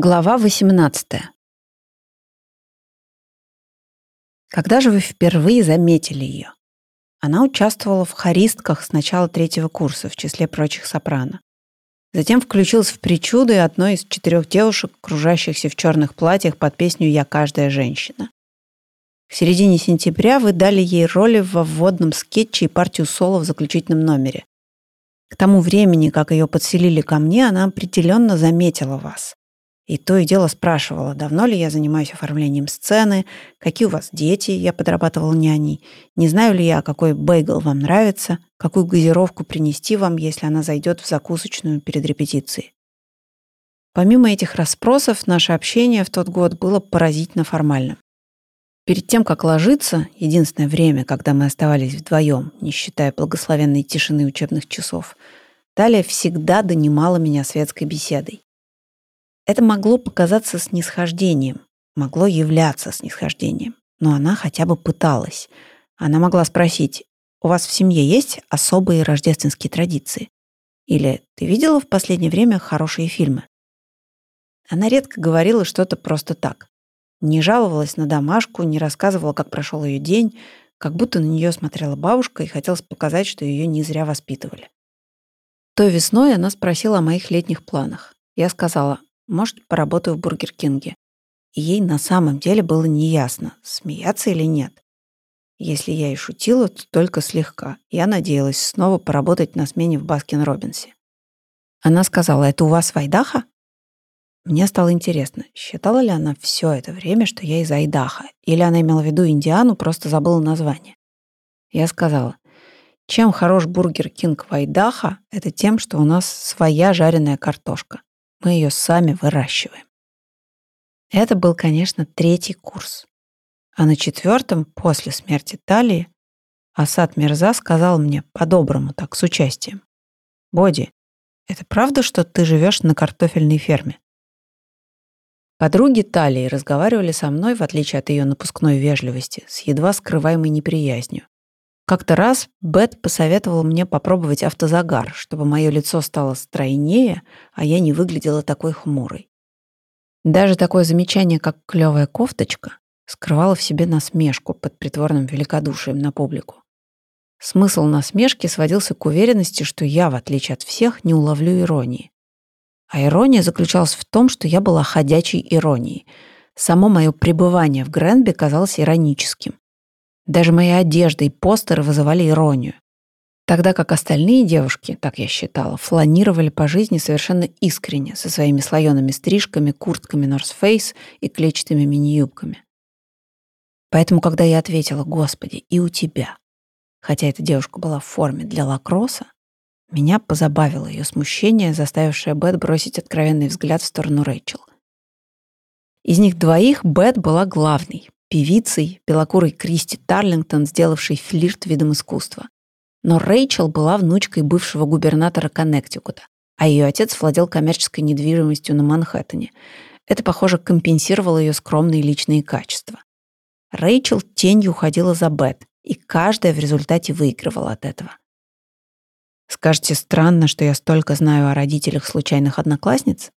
Глава 18. Когда же вы впервые заметили ее? Она участвовала в хористках с начала третьего курса, в числе прочих сопрано. Затем включилась в причуды одной из четырех девушек, кружащихся в черных платьях под песню «Я каждая женщина». В середине сентября вы дали ей роли во вводном скетче и партию соло в заключительном номере. К тому времени, как ее подселили ко мне, она определенно заметила вас. И то и дело спрашивала, давно ли я занимаюсь оформлением сцены, какие у вас дети, я подрабатывала няней, не знаю ли я, какой бейгл вам нравится, какую газировку принести вам, если она зайдет в закусочную перед репетицией. Помимо этих расспросов, наше общение в тот год было поразительно формальным. Перед тем, как ложиться, единственное время, когда мы оставались вдвоем, не считая благословенной тишины учебных часов, Талия всегда донимала меня светской беседой. Это могло показаться снисхождением, могло являться снисхождением, но она хотя бы пыталась. Она могла спросить, «У вас в семье есть особые рождественские традиции?» Или «Ты видела в последнее время хорошие фильмы?» Она редко говорила что-то просто так. Не жаловалась на домашку, не рассказывала, как прошел ее день, как будто на нее смотрела бабушка и хотелось показать, что ее не зря воспитывали. Той весной она спросила о моих летних планах. Я сказала, может, поработаю в Бургер Кинге. Ей на самом деле было неясно, смеяться или нет. Если я и шутила, то только слегка. Я надеялась снова поработать на смене в Баскин-Робинсе. Она сказала, это у вас в Айдахо? Мне стало интересно, считала ли она все это время, что я из Айдахо, или она имела в виду Индиану, просто забыла название. Я сказала, чем хорош Бургер Кинг в Айдахо, это тем, что у нас своя жареная картошка. Мы ее сами выращиваем. Это был, конечно, третий курс. А на четвертом, после смерти Талии, Асад Мирза сказал мне по-доброму, так, с участием. «Боди, это правда, что ты живешь на картофельной ферме?» Подруги Талии разговаривали со мной, в отличие от ее напускной вежливости, с едва скрываемой неприязнью. Как-то раз Бет посоветовал мне попробовать автозагар, чтобы мое лицо стало стройнее, а я не выглядела такой хмурой. Даже такое замечание, как клевая кофточка, скрывало в себе насмешку под притворным великодушием на публику. Смысл насмешки сводился к уверенности, что я, в отличие от всех, не уловлю иронии. А ирония заключалась в том, что я была ходячей иронией. Само мое пребывание в Гренби казалось ироническим. Даже моя одежда и постеры вызывали иронию. Тогда как остальные девушки, так я считала, фланировали по жизни совершенно искренне, со своими слоеными стрижками, куртками North Face и клетчатыми мини-юбками. Поэтому, когда я ответила «Господи, и у тебя», хотя эта девушка была в форме для лакросса, меня позабавило ее смущение, заставившее Бет бросить откровенный взгляд в сторону Рэйчел. Из них двоих Бет была главной, певицей, белокурой Кристи Тарлингтон, сделавшей флирт видом искусства. Но Рэйчел была внучкой бывшего губернатора Коннектикута, а ее отец владел коммерческой недвижимостью на Манхэттене. Это, похоже, компенсировало ее скромные личные качества. Рэйчел тенью уходила за Бет, и каждая в результате выигрывала от этого. Скажете, странно, что я столько знаю о родителях случайных одноклассниц?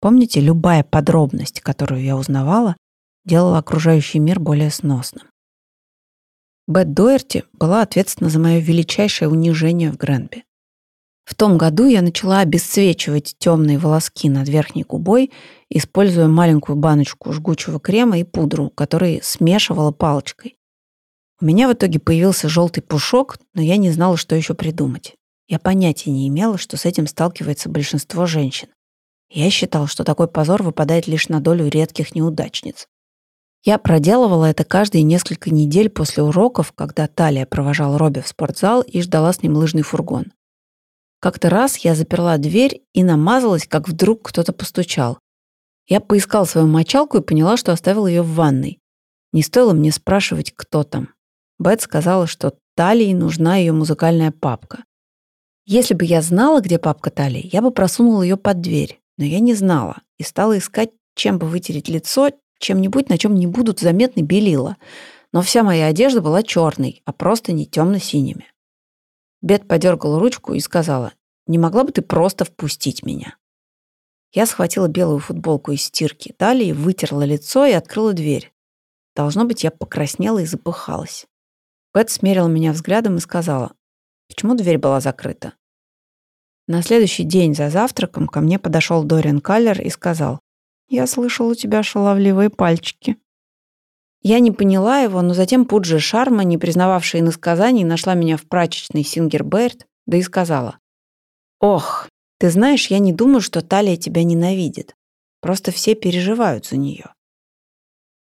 Помните, любая подробность, которую я узнавала, делала окружающий мир более сносным. Бет Дуэрти была ответственна за мое величайшее унижение в Гренби. В том году я начала обесцвечивать темные волоски над верхней губой, используя маленькую баночку жгучего крема и пудру, который смешивала палочкой. У меня в итоге появился желтый пушок, но я не знала, что еще придумать. Я понятия не имела, что с этим сталкивается большинство женщин. Я считала, что такой позор выпадает лишь на долю редких неудачниц. Я проделывала это каждые несколько недель после уроков, когда Талия провожал Робби в спортзал и ждала с ним лыжный фургон. Как-то раз я заперла дверь и намазалась, как вдруг кто-то постучал. Я поискала свою мочалку и поняла, что оставила ее в ванной. Не стоило мне спрашивать, кто там. Бет сказала, что Талии нужна ее музыкальная папка. Если бы я знала, где папка Талии, я бы просунула ее под дверь, но я не знала и стала искать, чем бы вытереть лицо, чем-нибудь, на чем не будут заметны белила. Но вся моя одежда была черной, а просто не темно-синими. Бет подергала ручку и сказала, «Не могла бы ты просто впустить меня?» Я схватила белую футболку из стирки талии, вытерла лицо и открыла дверь. Должно быть, я покраснела и запыхалась. Бет смерила меня взглядом и сказала, почему дверь была закрыта. На следующий день за завтраком ко мне подошел Дориан Каллер и сказал, «Я слышал, у тебя шаловливые пальчики». Я не поняла его, но затем Пуджи Шарма, не признававшая иносказаний, нашла меня в прачечной Сингерберт, да и сказала, «Ох, ты знаешь, я не думаю, что Талия тебя ненавидит. Просто все переживают за нее.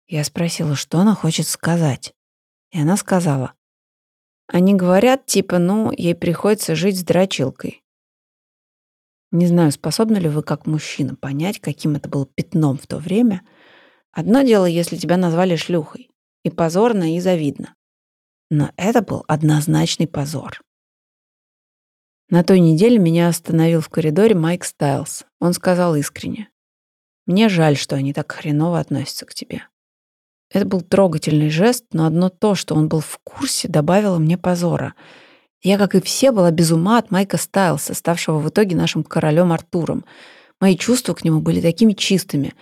Я спросила, что она хочет сказать. И она сказала, они говорят, типа, ну, ей приходится жить с дрочилкой. Не знаю, способны ли вы как мужчина понять, каким это было пятном в то время. Одно дело, если тебя назвали шлюхой. И позорно, и завидно. Но это был однозначный позор. На той неделе меня остановил в коридоре Майк Стайлз. Он сказал искренне. «Мне жаль, что они так хреново относятся к тебе». Это был трогательный жест, но одно то, что он был в курсе, добавило мне позора. Я, как и все, была без ума от Майка Стайлса, ставшего в итоге нашим королем Артуром. Мои чувства к нему были такими чистыми,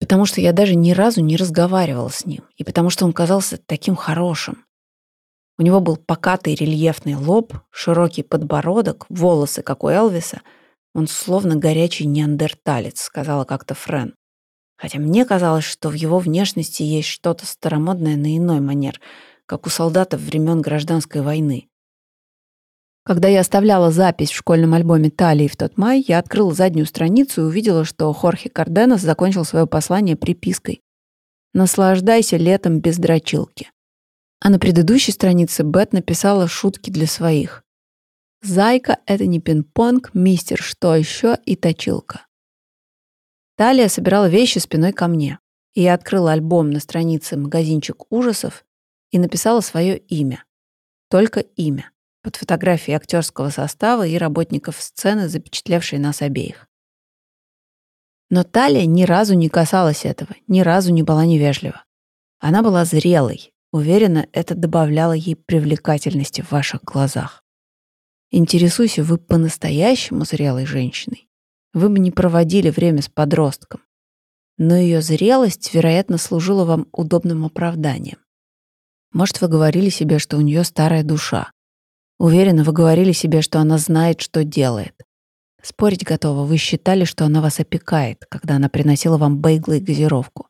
потому что я даже ни разу не разговаривала с ним, и потому что он казался таким хорошим. У него был покатый рельефный лоб, широкий подбородок, волосы, как у Элвиса. Он словно горячий неандерталец, сказала как-то Френ. Хотя мне казалось, что в его внешности есть что-то старомодное на иной манер, как у солдатов времен гражданской войны. Когда я оставляла запись в школьном альбоме Талии в тот май, я открыла заднюю страницу и увидела, что Хорхе Карденос закончил свое послание припиской «Наслаждайся летом без дрочилки». А на предыдущей странице Бет написала шутки для своих. «Зайка — это не пинг-понг, мистер что еще и точилка». Талия собирала вещи спиной ко мне. И я открыла альбом на странице «Магазинчик ужасов» и написала свое имя. Только имя. Под фотографией актерского состава и работников сцены, запечатлевшей нас обеих. Но Талия ни разу не касалась этого, ни разу не была невежлива. Она была зрелой. Уверена, это добавляло ей привлекательности в ваших глазах. Интересуйся вы по-настоящему зрелой женщиной вы бы не проводили время с подростком. Но ее зрелость, вероятно, служила вам удобным оправданием. Может, вы говорили себе, что у нее старая душа. Уверена, вы говорили себе, что она знает, что делает. Спорить готова, вы считали, что она вас опекает, когда она приносила вам бейглы и газировку.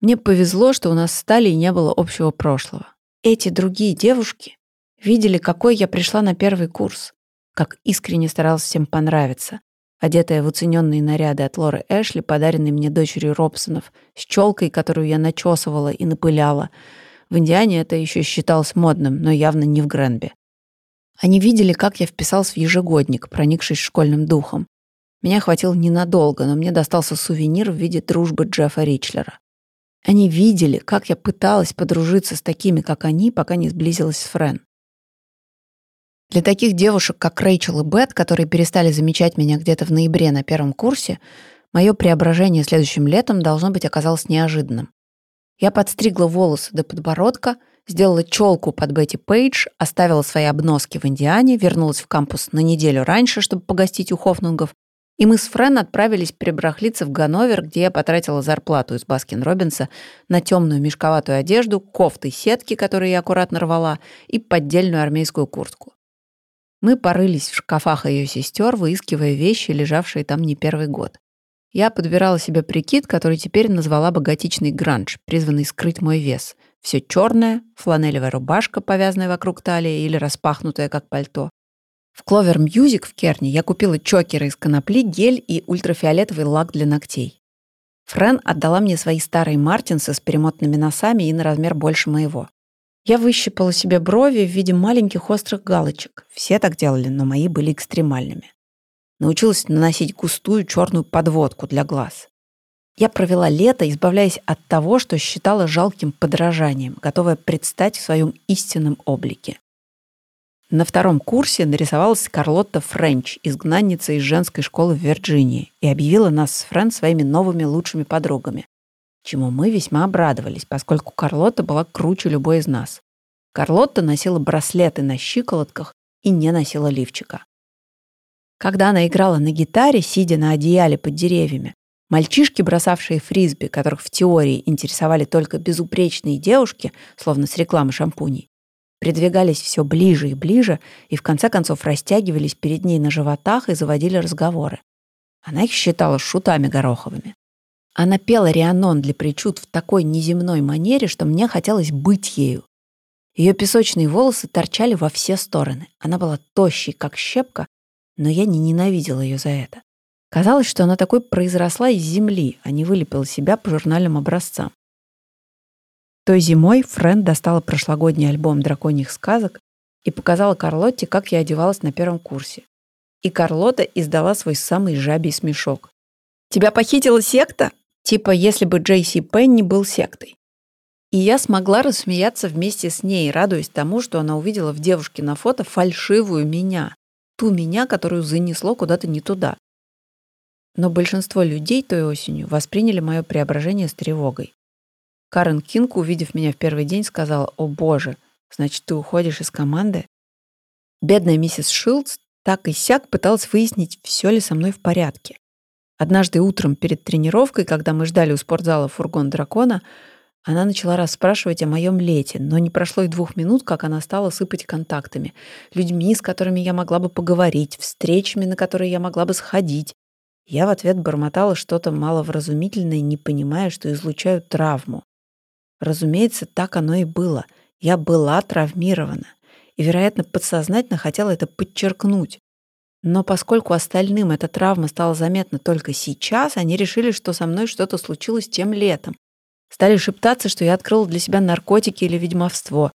Мне повезло, что у нас с Талией не было общего прошлого. Эти другие девушки видели, какой я пришла на первый курс как искренне старался всем понравиться, одетая в уцененные наряды от Лоры Эшли, подаренные мне дочерью Робсонов, с челкой, которую я начесывала и напыляла. В Индиане это еще считалось модным, но явно не в Гренби. Они видели, как я вписался в ежегодник, проникшись школьным духом. Меня хватило ненадолго, но мне достался сувенир в виде дружбы Джеффа Ричлера. Они видели, как я пыталась подружиться с такими, как они, пока не сблизилась с Френ. Для таких девушек, как Рэйчел и Бет, которые перестали замечать меня где-то в ноябре на первом курсе, мое преображение следующим летом должно быть оказалось неожиданным. Я подстригла волосы до подбородка, сделала челку под Бетти Пейдж, оставила свои обноски в Индиане, вернулась в кампус на неделю раньше, чтобы погостить у Хофнунгов, и мы с Френ отправились прибарахлиться в Ганновер, где я потратила зарплату из Баскин-Робинса на темную мешковатую одежду, кофты сетки, которые я аккуратно рвала, и поддельную армейскую куртку. Мы порылись в шкафах ее сестер, выискивая вещи, лежавшие там не первый год. Я подбирала себе прикид, который теперь назвала бы готичный гранж, призванный скрыть мой вес. Все черное, фланелевая рубашка, повязанная вокруг талии или распахнутая, как пальто. В Clover Music в Керне я купила чокеры из конопли, гель и ультрафиолетовый лак для ногтей. Френ отдала мне свои старые мартинсы с перемотанными носами и на размер больше моего. Я выщипала себе брови в виде маленьких острых галочек. Все так делали, но мои были экстремальными. Научилась наносить густую черную подводку для глаз. Я провела лето, избавляясь от того, что считала жалким подражанием, готовая предстать в своем истинном облике. На втором курсе нарисовалась Карлотта Френч, изгнанница из женской школы в Вирджинии, и объявила нас с Френ своими новыми лучшими подругами чему мы весьма обрадовались, поскольку Карлотта была круче любой из нас. Карлотта носила браслеты на щиколотках и не носила лифчика. Когда она играла на гитаре, сидя на одеяле под деревьями, мальчишки, бросавшие фрисби, которых в теории интересовали только безупречные девушки, словно с рекламы шампуней, придвигались все ближе и ближе и в конце концов растягивались перед ней на животах и заводили разговоры. Она их считала шутами гороховыми. Она пела Рианон для причуд в такой неземной манере, что мне хотелось быть ею. Ее песочные волосы торчали во все стороны. Она была тощей, как щепка, но я не ненавидела ее за это. Казалось, что она такой произросла из земли, а не вылепила себя по журнальным образцам. Той зимой Фрэнд достала прошлогодний альбом драконьих сказок и показала Карлотте, как я одевалась на первом курсе. И Карлота издала свой самый жабий смешок. «Тебя похитила секта?» Типа, если бы Джейси Пенни был сектой. И я смогла рассмеяться вместе с ней, радуясь тому, что она увидела в девушке на фото фальшивую меня, ту меня, которую занесло куда-то не туда. Но большинство людей той осенью восприняли мое преображение с тревогой. Карен Кинг, увидев меня в первый день, сказала, «О боже, значит, ты уходишь из команды?» Бедная миссис Шилдс так и сяк пыталась выяснить, все ли со мной в порядке. Однажды утром перед тренировкой, когда мы ждали у спортзала фургон дракона, она начала расспрашивать о моем лете, но не прошло и двух минут, как она стала сыпать контактами, людьми, с которыми я могла бы поговорить, встречами, на которые я могла бы сходить. Я в ответ бормотала что-то маловразумительное, не понимая, что излучаю травму. Разумеется, так оно и было. Я была травмирована. И, вероятно, подсознательно хотела это подчеркнуть. Но поскольку остальным эта травма стала заметна только сейчас, они решили, что со мной что-то случилось тем летом. Стали шептаться, что я открыла для себя наркотики или ведьмовство.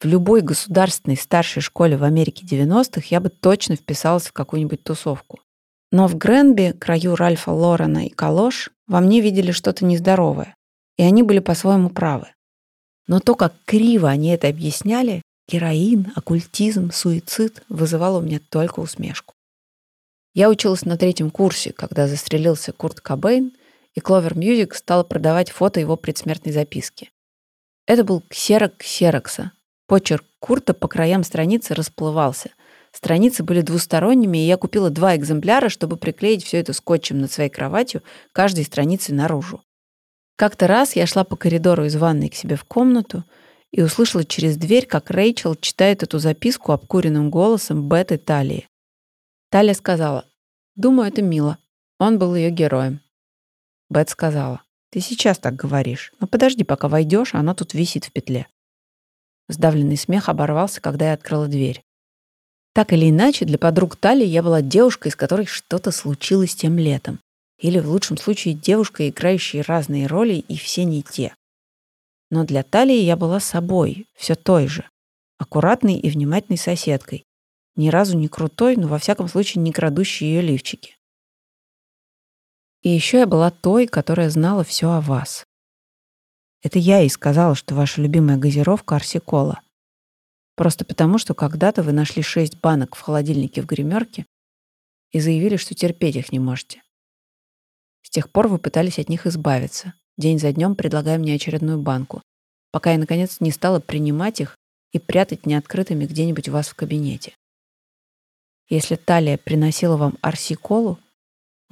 В любой государственной старшей школе в Америке 90-х я бы точно вписалась в какую-нибудь тусовку. Но в Гренби, краю Ральфа Лорена и Калош, во мне видели что-то нездоровое. И они были по-своему правы. Но то, как криво они это объясняли, героин, оккультизм, суицид, вызывало у меня только усмешку. Я училась на третьем курсе, когда застрелился Курт Кобейн, и Clover Music стала продавать фото его предсмертной записки. Это был ксерок ксерокса. Почерк Курта по краям страницы расплывался. Страницы были двусторонними, и я купила два экземпляра, чтобы приклеить все это скотчем над своей кроватью, каждой страницей наружу. Как-то раз я шла по коридору из ванной к себе в комнату и услышала через дверь, как Рэйчел читает эту записку обкуренным голосом Беты Талии. Таля сказала, «Думаю, это мило. Он был ее героем». Бет сказала, «Ты сейчас так говоришь, но подожди, пока войдешь, а она тут висит в петле». Сдавленный смех оборвался, когда я открыла дверь. Так или иначе, для подруг Тали я была девушкой, с которой что-то случилось тем летом. Или, в лучшем случае, девушкой, играющей разные роли, и все не те. Но для Талии я была собой, все той же. Аккуратной и внимательной соседкой, ни разу не крутой, но во всяком случае не крадущий ее лифчики. И еще я была той, которая знала все о вас. Это я и сказала, что ваша любимая газировка Арсикола. Просто потому, что когда-то вы нашли шесть банок в холодильнике в гримерке и заявили, что терпеть их не можете. С тех пор вы пытались от них избавиться, день за днем предлагая мне очередную банку, пока я, наконец, не стала принимать их и прятать неоткрытыми где-нибудь у вас в кабинете. Если Талия приносила вам арсиколу,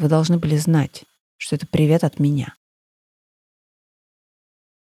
вы должны были знать, что это привет от меня.